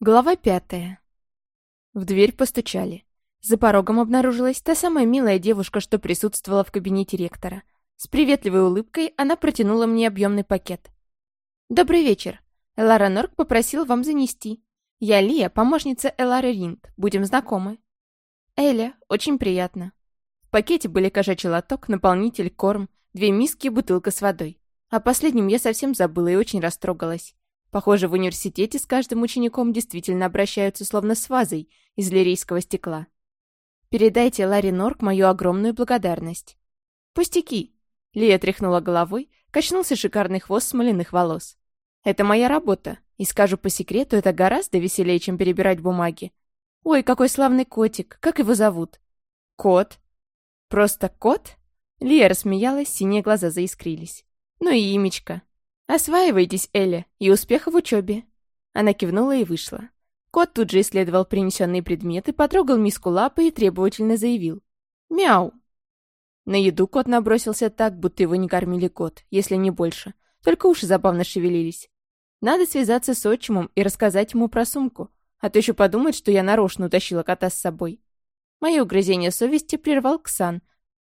Глава пятая. В дверь постучали. За порогом обнаружилась та самая милая девушка, что присутствовала в кабинете ректора. С приветливой улыбкой она протянула мне объемный пакет. «Добрый вечер. Элара Норк попросил вам занести. Я Лия, помощница Элары Ринд. Будем знакомы». «Эля, очень приятно». В пакете были кошачий лоток, наполнитель, корм, две миски и бутылка с водой. О последнем я совсем забыла и очень растрогалась. Похоже, в университете с каждым учеником действительно обращаются словно с вазой из лирийского стекла. Передайте Ларри Норк мою огромную благодарность. Пустяки. Лия тряхнула головой, качнулся шикарный хвост смоляных волос. Это моя работа, и скажу по секрету, это гораздо веселее, чем перебирать бумаги. Ой, какой славный котик, как его зовут? Кот. Просто кот? Лия рассмеялась, синие глаза заискрились. Ну и имечко. «Осваивайтесь, Эля, и успеха в учебе!» Она кивнула и вышла. Кот тут же исследовал принесенные предметы, потрогал миску лапы и требовательно заявил. «Мяу!» На еду кот набросился так, будто его не кормили год, если не больше. Только уши забавно шевелились. Надо связаться с отчимом и рассказать ему про сумку, а то еще подумает, что я нарочно утащила кота с собой. Мое угрызение совести прервал Ксан,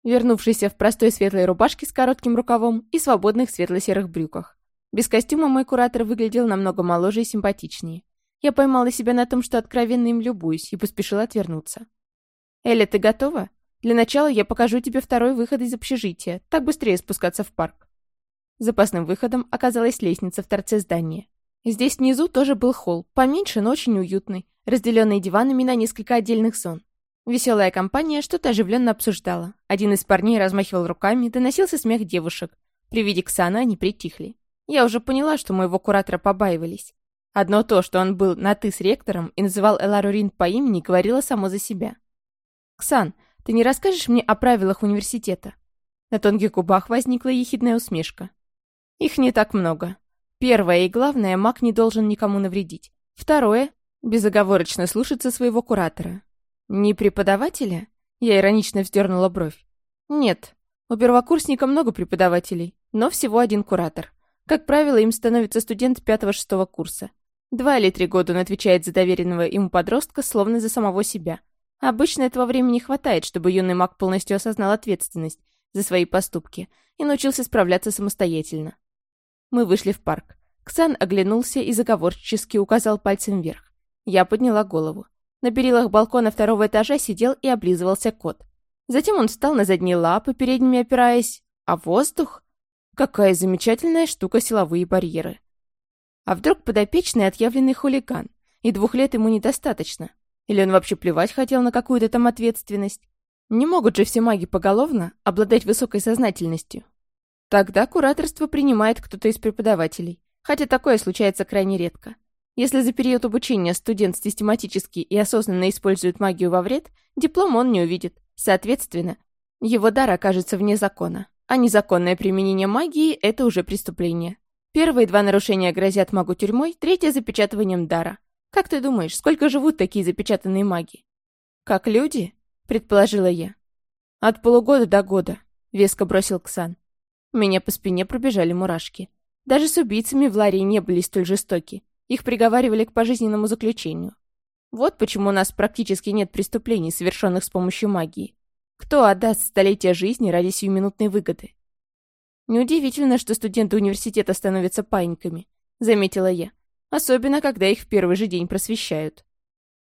вернувшийся в простой светлой рубашке с коротким рукавом и свободных светло-серых брюках. Без костюма мой куратор выглядел намного моложе и симпатичнее. Я поймала себя на том, что откровенно им любуюсь, и поспешила отвернуться. «Эля, ты готова? Для начала я покажу тебе второй выход из общежития. Так быстрее спускаться в парк». Запасным выходом оказалась лестница в торце здания. Здесь внизу тоже был холл, поменьше, но очень уютный, разделенный диванами на несколько отдельных зон. Веселая компания что-то оживленно обсуждала. Один из парней размахивал руками, доносился смех девушек. При виде Ксана они притихли. Я уже поняла, что моего куратора побаивались. Одно то, что он был на «ты» с ректором и называл Элару Рин по имени, говорило само за себя. «Ксан, ты не расскажешь мне о правилах университета?» На тонких губах возникла ехидная усмешка. «Их не так много. Первое и главное, маг не должен никому навредить. Второе — безоговорочно слушаться своего куратора. Не преподавателя?» Я иронично вздернула бровь. «Нет, у первокурсника много преподавателей, но всего один куратор. Как правило, им становится студент пятого-шестого курса. Два или три года он отвечает за доверенного ему подростка, словно за самого себя. Обычно этого времени хватает, чтобы юный маг полностью осознал ответственность за свои поступки и научился справляться самостоятельно. Мы вышли в парк. Ксан оглянулся и заговорчески указал пальцем вверх. Я подняла голову. На перилах балкона второго этажа сидел и облизывался кот. Затем он встал на задние лапы, передними опираясь. А воздух? Какая замечательная штука силовые барьеры. А вдруг подопечный отъявленный хулиган, и двух лет ему недостаточно? Или он вообще плевать хотел на какую-то там ответственность? Не могут же все маги поголовно обладать высокой сознательностью. Тогда кураторство принимает кто-то из преподавателей, хотя такое случается крайне редко. Если за период обучения студент систематически и осознанно использует магию во вред, диплом он не увидит. Соответственно, его дар окажется вне закона. А незаконное применение магии – это уже преступление. Первые два нарушения грозят магу тюрьмой, третье – запечатыванием дара. Как ты думаешь, сколько живут такие запечатанные маги? Как люди? Предположила я. От полугода до года, веско бросил Ксан. Меня по спине пробежали мурашки. Даже с убийцами в Ларии не были столь жестоки. Их приговаривали к пожизненному заключению. Вот почему у нас практически нет преступлений, совершенных с помощью магии. Кто отдаст столетия жизни ради сиюминутной выгоды? Неудивительно, что студенты университета становятся паиньками, заметила я. Особенно, когда их в первый же день просвещают.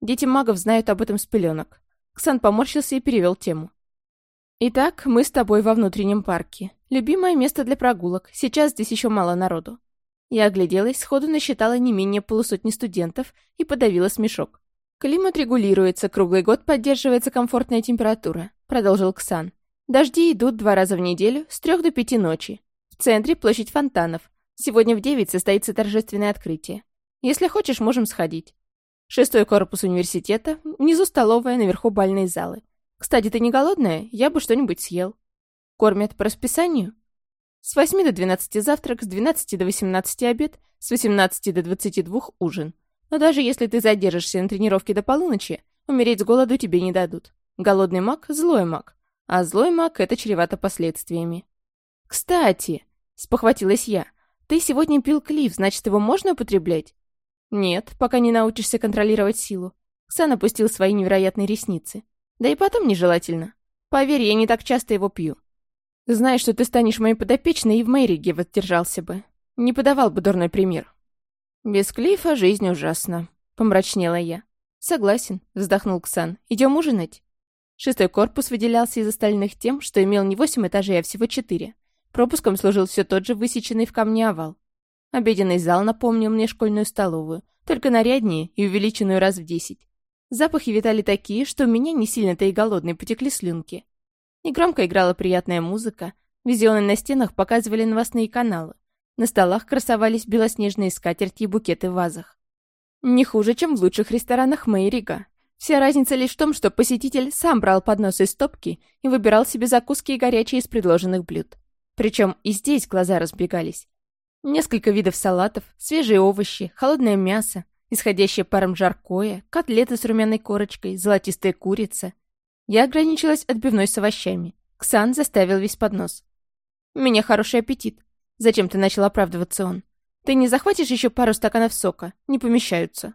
Дети магов знают об этом с пеленок. Ксан поморщился и перевел тему. «Итак, мы с тобой во внутреннем парке. Любимое место для прогулок. Сейчас здесь еще мало народу». Я огляделась, сходу насчитала не менее полусотни студентов и подавила смешок. Климат регулируется, круглый год поддерживается комфортная температура продолжил Ксан. Дожди идут два раза в неделю, с трех до пяти ночи. В центре площадь фонтанов. Сегодня в девять состоится торжественное открытие. Если хочешь, можем сходить. Шестой корпус университета, внизу столовая, наверху бальные залы. Кстати, ты не голодная? Я бы что-нибудь съел. Кормят по расписанию? С 8 до 12 завтрак, с 12 до 18 обед, с 18 до 22 ужин. Но даже если ты задержишься на тренировке до полуночи, умереть с голоду тебе не дадут. Голодный маг — злой маг, а злой маг — это чревато последствиями. «Кстати», — спохватилась я, — «ты сегодня пил клиф, значит, его можно употреблять?» «Нет, пока не научишься контролировать силу». Ксан опустил свои невероятные ресницы. «Да и потом нежелательно. Поверь, я не так часто его пью. Знаешь, что ты станешь моей подопечной, и в Мэриге воздержался бы. Не подавал бы дурной пример». «Без Клифа жизнь ужасна», — помрачнела я. «Согласен», — вздохнул Ксан. «Идем ужинать?» Шестой корпус выделялся из остальных тем, что имел не восемь этажей, а всего четыре. Пропуском служил все тот же высеченный в камне овал. Обеденный зал напомнил мне школьную столовую, только наряднее и увеличенную раз в десять. Запахи витали такие, что у меня не сильно-то и голодные потекли слюнки. Негромко играла приятная музыка, визионы на стенах показывали новостные каналы. На столах красовались белоснежные скатерти и букеты в вазах. Не хуже, чем в лучших ресторанах Мейрига. Вся разница лишь в том, что посетитель сам брал поднос из стопки и выбирал себе закуски и горячие из предложенных блюд. Причем и здесь глаза разбегались. Несколько видов салатов, свежие овощи, холодное мясо, исходящее паром жаркое, котлеты с румяной корочкой, золотистая курица. Я ограничилась отбивной с овощами. Ксан заставил весь поднос. «У меня хороший аппетит», — зачем-то начал оправдываться он. «Ты не захватишь еще пару стаканов сока? Не помещаются».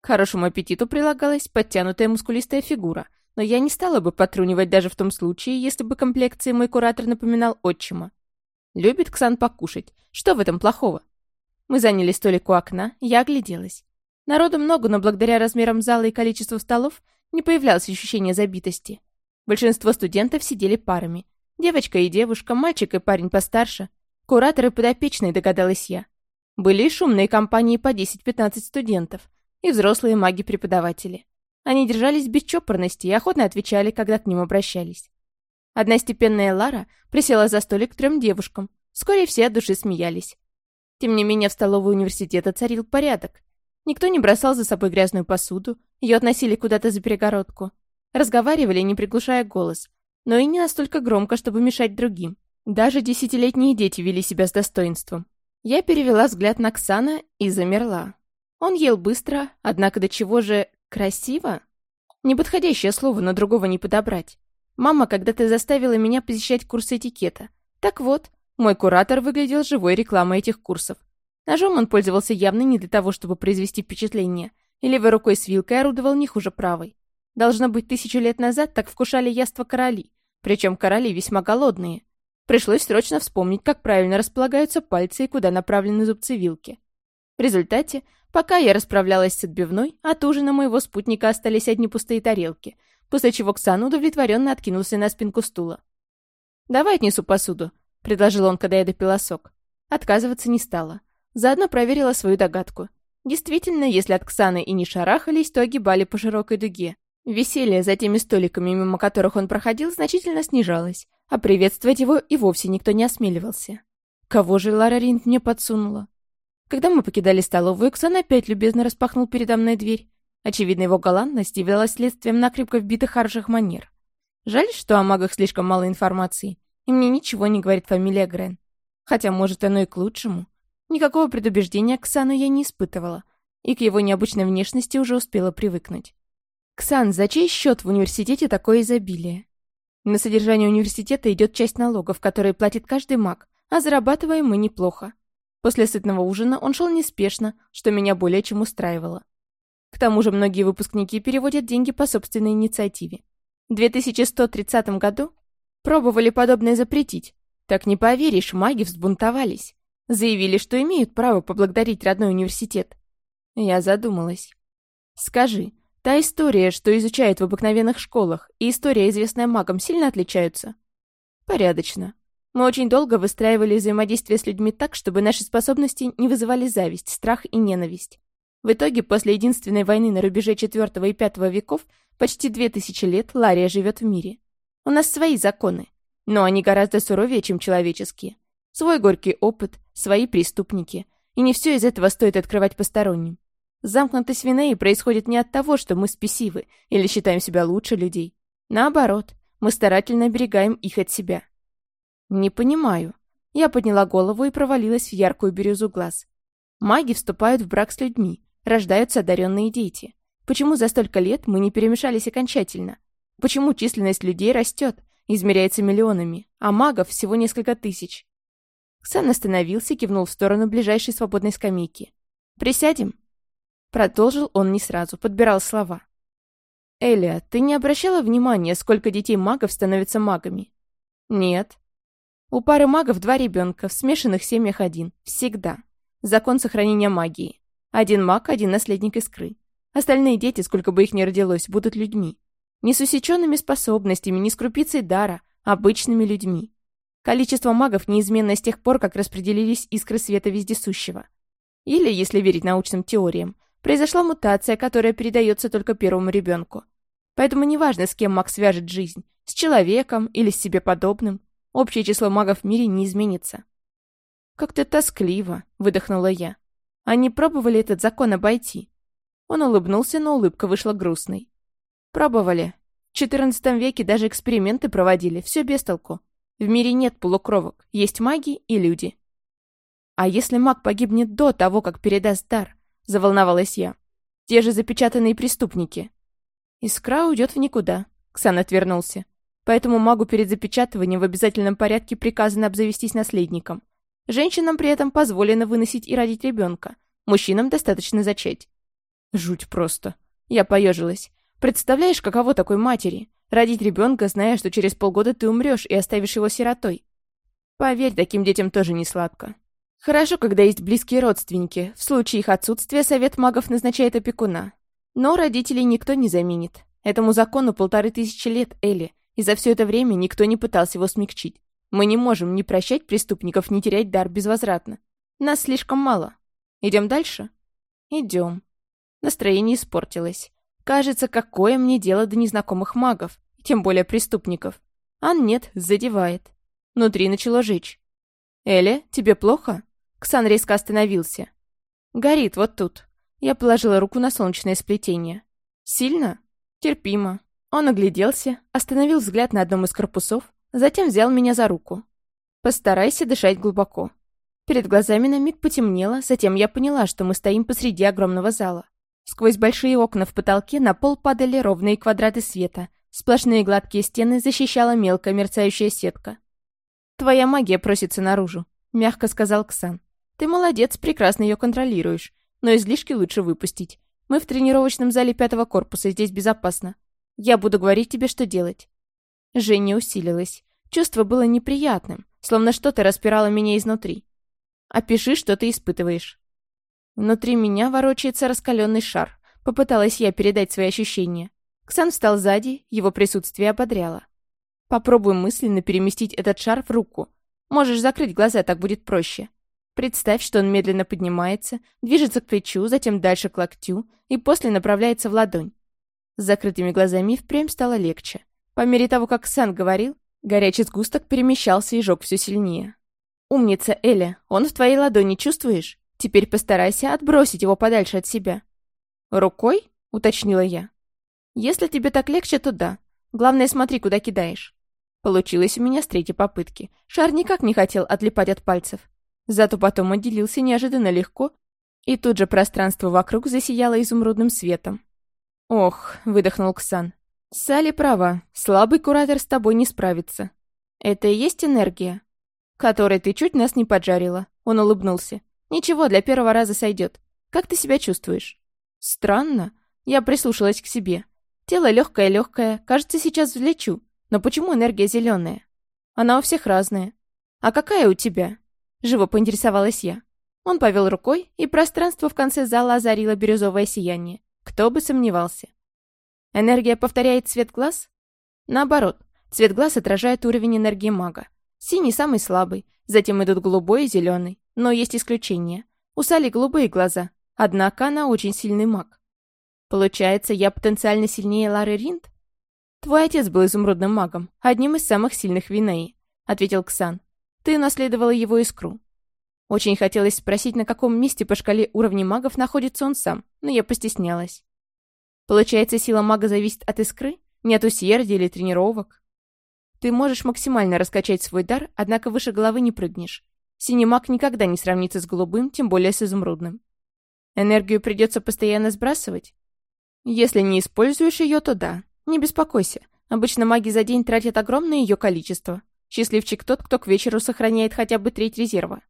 К хорошему аппетиту прилагалась подтянутая мускулистая фигура, но я не стала бы потрунивать даже в том случае, если бы комплекции мой куратор напоминал отчима. Любит Ксан покушать. Что в этом плохого? Мы заняли столик у окна, я огляделась. Народу много, но благодаря размерам зала и количеству столов не появлялось ощущения забитости. Большинство студентов сидели парами. Девочка и девушка, мальчик и парень постарше. Кураторы подопечные, догадалась я. Были и шумные компании по 10-15 студентов, и взрослые маги-преподаватели. Они держались без чопорности и охотно отвечали, когда к ним обращались. Одна степенная Лара присела за столик к трем девушкам. Вскоре все от души смеялись. Тем не менее, в столовой университета царил порядок. Никто не бросал за собой грязную посуду, ее относили куда-то за перегородку. Разговаривали, не приглушая голос, но и не настолько громко, чтобы мешать другим. Даже десятилетние дети вели себя с достоинством. Я перевела взгляд на Ксана и замерла. Он ел быстро, однако до чего же красиво? Неподходящее слово, но другого не подобрать. Мама когда-то заставила меня посещать курсы этикета. Так вот, мой куратор выглядел живой рекламой этих курсов. Ножом он пользовался явно не для того, чтобы произвести впечатление, и левой рукой с вилкой орудовал не хуже правой. Должно быть, тысячу лет назад так вкушали яства короли, причем короли весьма голодные. Пришлось срочно вспомнить, как правильно располагаются пальцы и куда направлены зубцы вилки. В результате, пока я расправлялась с отбивной, от ужина моего спутника остались одни пустые тарелки — после чего Ксан удовлетворенно откинулся на спинку стула. «Давай отнесу посуду», — предложил он, когда я допила сок. Отказываться не стала. Заодно проверила свою догадку. Действительно, если от Ксаны и не шарахались, то огибали по широкой дуге. Веселье за теми столиками, мимо которых он проходил, значительно снижалось, а приветствовать его и вовсе никто не осмеливался. Кого же Лара Ринд мне подсунула? Когда мы покидали столовую, Ксан опять любезно распахнул передо мной дверь. Очевидно, его галантность являлась следствием накрепко вбитых хороших манер. Жаль, что о магах слишком мало информации, и мне ничего не говорит фамилия Грен. Хотя, может, оно и к лучшему. Никакого предубеждения к Сану я не испытывала, и к его необычной внешности уже успела привыкнуть. «Ксан, за чей счет в университете такое изобилие?» На содержание университета идет часть налогов, которые платит каждый маг, а зарабатываем мы неплохо. После сытного ужина он шел неспешно, что меня более чем устраивало. К тому же многие выпускники переводят деньги по собственной инициативе. В 2130 году пробовали подобное запретить. Так не поверишь, маги взбунтовались. Заявили, что имеют право поблагодарить родной университет. Я задумалась. Скажи, та история, что изучают в обыкновенных школах, и история, известная магам, сильно отличаются? Порядочно. Мы очень долго выстраивали взаимодействие с людьми так, чтобы наши способности не вызывали зависть, страх и ненависть. В итоге, после единственной войны на рубеже IV и V веков, почти две тысячи лет Лария живет в мире. У нас свои законы, но они гораздо суровее, чем человеческие. Свой горький опыт, свои преступники. И не все из этого стоит открывать посторонним. Замкнутость Винеи происходит не от того, что мы спесивы или считаем себя лучше людей. Наоборот, мы старательно оберегаем их от себя. Не понимаю. Я подняла голову и провалилась в яркую бирюзу глаз. Маги вступают в брак с людьми, рождаются одаренные дети. Почему за столько лет мы не перемешались окончательно? Почему численность людей растет, измеряется миллионами, а магов всего несколько тысяч? Ксан остановился и кивнул в сторону ближайшей свободной скамейки. «Присядем?» Продолжил он не сразу, подбирал слова. «Эля, ты не обращала внимания, сколько детей магов становятся магами?» «Нет». «У пары магов два ребенка, в смешанных семьях один. Всегда. Закон сохранения магии. Один маг, один наследник искры. Остальные дети, сколько бы их ни родилось, будут людьми. Не с усеченными способностями, не с крупицей дара, обычными людьми. Количество магов неизменно с тех пор, как распределились искры света вездесущего. Или, если верить научным теориям, произошла мутация, которая передается только первому ребенку. Поэтому неважно, с кем маг свяжет жизнь, с человеком или с себе подобным, общее число магов в мире не изменится. «Как-то тоскливо», — выдохнула я. «Они пробовали этот закон обойти?» Он улыбнулся, но улыбка вышла грустной. «Пробовали. В XIV веке даже эксперименты проводили, все без толку. В мире нет полукровок, есть маги и люди». «А если маг погибнет до того, как передаст дар?» заволновалась я. «Те же запечатанные преступники». «Искра уйдет в никуда», — Ксан отвернулся. «Поэтому магу перед запечатыванием в обязательном порядке приказано обзавестись наследником. Женщинам при этом позволено выносить и родить ребенка. Мужчинам достаточно зачать». «Жуть просто». Я поежилась. «Представляешь, каково такой матери? Родить ребенка, зная, что через полгода ты умрешь и оставишь его сиротой. Поверь, таким детям тоже не сладко. Хорошо, когда есть близкие родственники. В случае их отсутствия совет магов назначает опекуна. Но родителей никто не заменит. Этому закону полторы тысячи лет, Элли, и за все это время никто не пытался его смягчить. Мы не можем ни прощать преступников, ни терять дар безвозвратно. Нас слишком мало. Идем дальше? Идем. Настроение испортилось. Кажется, какое мне дело до незнакомых магов, тем более преступников. А нет, задевает. Внутри начало жечь. «Эля, тебе плохо?» Ксан резко остановился. «Горит вот тут». Я положила руку на солнечное сплетение. «Сильно?» «Терпимо». Он огляделся, остановил взгляд на одном из корпусов, затем взял меня за руку. «Постарайся дышать глубоко». Перед глазами на миг потемнело, затем я поняла, что мы стоим посреди огромного зала. Сквозь большие окна в потолке на пол падали ровные квадраты света. Сплошные гладкие стены защищала мелкая мерцающая сетка. «Твоя магия просится наружу», — мягко сказал Ксан. Ты молодец, прекрасно ее контролируешь. Но излишки лучше выпустить. Мы в тренировочном зале пятого корпуса, здесь безопасно. Я буду говорить тебе, что делать». Женя усилилась. Чувство было неприятным, словно что-то распирало меня изнутри. «Опиши, что ты испытываешь». Внутри меня ворочается раскаленный шар. Попыталась я передать свои ощущения. Ксан встал сзади, его присутствие ободряло. Попробуй мысленно переместить этот шар в руку. Можешь закрыть глаза, так будет проще. Представь, что он медленно поднимается, движется к плечу, затем дальше к локтю и после направляется в ладонь. С закрытыми глазами впрямь стало легче. По мере того, как Сан говорил, горячий сгусток перемещался и жег все сильнее. «Умница, Эля, он в твоей ладони чувствуешь? Теперь постарайся отбросить его подальше от себя». «Рукой?» — уточнила я. «Если тебе так легче, то да. Главное, смотри, куда кидаешь». Получилось у меня с третьей попытки. Шар никак не хотел отлипать от пальцев. Зато потом отделился неожиданно легко, и тут же пространство вокруг засияло изумрудным светом. «Ох», — выдохнул Ксан. «Салли права, слабый куратор с тобой не справится. Это и есть энергия?» «Которой ты чуть нас не поджарила», — он улыбнулся. «Ничего, для первого раза сойдет. Как ты себя чувствуешь?» «Странно». Я прислушалась к себе. Тело легкое-легкое, кажется, сейчас взлечу. Но почему энергия зеленая? Она у всех разная. А какая у тебя? Живо поинтересовалась я. Он повел рукой, и пространство в конце зала озарило бирюзовое сияние. Кто бы сомневался. Энергия повторяет цвет глаз? Наоборот, цвет глаз отражает уровень энергии мага. Синий самый слабый, затем идут голубой и зеленый. Но есть исключения. У Сали голубые глаза, однако она очень сильный маг. Получается, я потенциально сильнее Лары Ринд? Твой отец был изумрудным магом, одним из самых сильных Винеи, ответил Ксан. Ты наследовала его искру. Очень хотелось спросить, на каком месте по шкале уровней магов находится он сам, но я постеснялась. Получается, сила мага зависит от искры? Не от усердия или тренировок? Ты можешь максимально раскачать свой дар, однако выше головы не прыгнешь. Синий маг никогда не сравнится с голубым, тем более с изумрудным. Энергию придется постоянно сбрасывать? Если не используешь ее, то да. Не беспокойся. Обычно маги за день тратят огромное ее количество. Счастливчик тот, кто к вечеру сохраняет хотя бы треть резерва.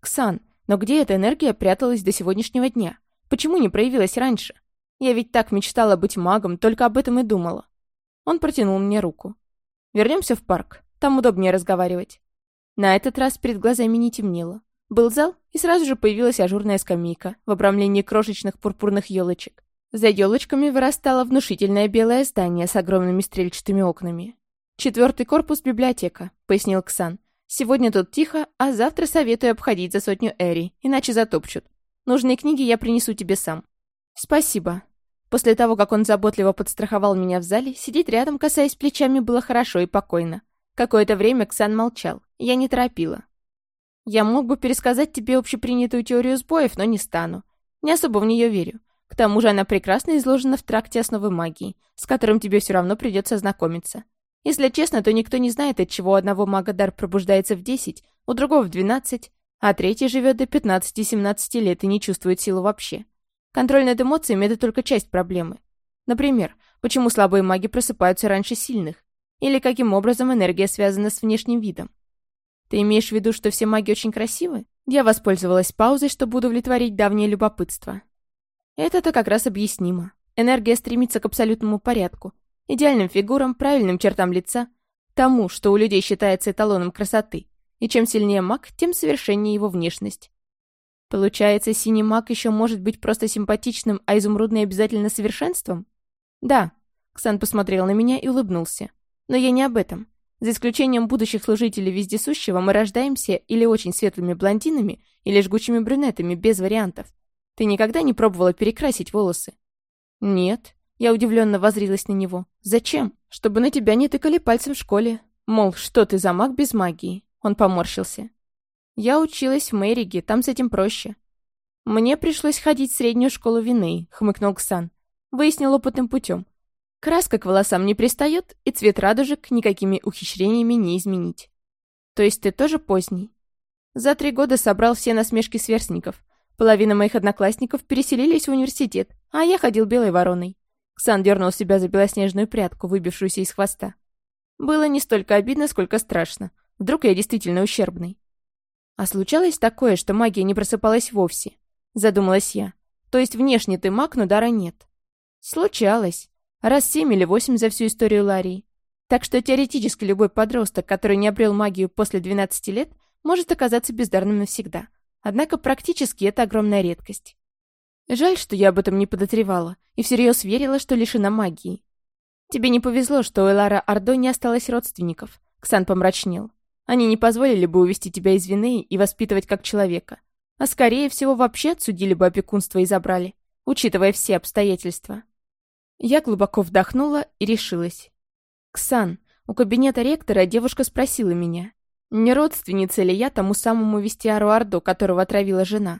Ксан, но где эта энергия пряталась до сегодняшнего дня? Почему не проявилась раньше? Я ведь так мечтала быть магом, только об этом и думала. Он протянул мне руку. Вернемся в парк. Там удобнее разговаривать. На этот раз перед глазами не темнело. Был зал, и сразу же появилась ажурная скамейка в обрамлении крошечных пурпурных елочек. За елочками вырастало внушительное белое здание с огромными стрельчатыми окнами. «Четвертый корпус библиотека», — пояснил Ксан. «Сегодня тут тихо, а завтра советую обходить за сотню Эри, иначе затопчут. Нужные книги я принесу тебе сам». «Спасибо». После того, как он заботливо подстраховал меня в зале, сидеть рядом, касаясь плечами, было хорошо и покойно. Какое-то время Ксан молчал. Я не торопила. Я мог бы пересказать тебе общепринятую теорию сбоев, но не стану. Не особо в нее верю. К тому же она прекрасно изложена в тракте основы магии, с которым тебе все равно придется знакомиться. Если честно, то никто не знает, от чего одного мага дар пробуждается в 10, у другого в 12, а третий живет до 15-17 лет и не чувствует силу вообще. Контроль над эмоциями — это только часть проблемы. Например, почему слабые маги просыпаются раньше сильных? Или каким образом энергия связана с внешним видом? Ты имеешь в виду, что все маги очень красивы? Я воспользовалась паузой, чтобы удовлетворить давнее любопытство. Это-то как раз объяснимо. Энергия стремится к абсолютному порядку, идеальным фигурам, правильным чертам лица, тому, что у людей считается эталоном красоты. И чем сильнее маг, тем совершеннее его внешность. Получается, синий маг еще может быть просто симпатичным, а изумрудный обязательно совершенством? Да. Ксан посмотрел на меня и улыбнулся. Но я не об этом. За исключением будущих служителей вездесущего, мы рождаемся или очень светлыми блондинами, или жгучими брюнетами, без вариантов. Ты никогда не пробовала перекрасить волосы? Нет. Я удивленно возрилась на него. Зачем? Чтобы на тебя не тыкали пальцем в школе. Мол, что ты за маг без магии? Он поморщился. Я училась в Мэриге, там с этим проще. Мне пришлось ходить в среднюю школу вины, хмыкнул Ксан. Выяснил опытным путем. Краска к волосам не пристает, и цвет радужек никакими ухищрениями не изменить. То есть ты тоже поздний? За три года собрал все насмешки сверстников. Половина моих одноклассников переселились в университет, а я ходил белой вороной. Ксан дернул себя за белоснежную прядку, выбившуюся из хвоста. Было не столько обидно, сколько страшно. Вдруг я действительно ущербный. А случалось такое, что магия не просыпалась вовсе? Задумалась я. То есть внешне ты маг, но дара нет. Случалось. Раз семь или восемь за всю историю Ларии. Так что теоретически любой подросток, который не обрел магию после 12 лет, может оказаться бездарным навсегда. Однако практически это огромная редкость. Жаль, что я об этом не подозревала и всерьез верила, что лишена магии. Тебе не повезло, что у Элара Ордо не осталось родственников. Ксан помрачнел. Они не позволили бы увести тебя из вины и воспитывать как человека. А скорее всего вообще отсудили бы опекунство и забрали, учитывая все обстоятельства. Я глубоко вдохнула и решилась. «Ксан, у кабинета ректора девушка спросила меня, не родственница ли я тому самому вестиару Ордо, которого отравила жена.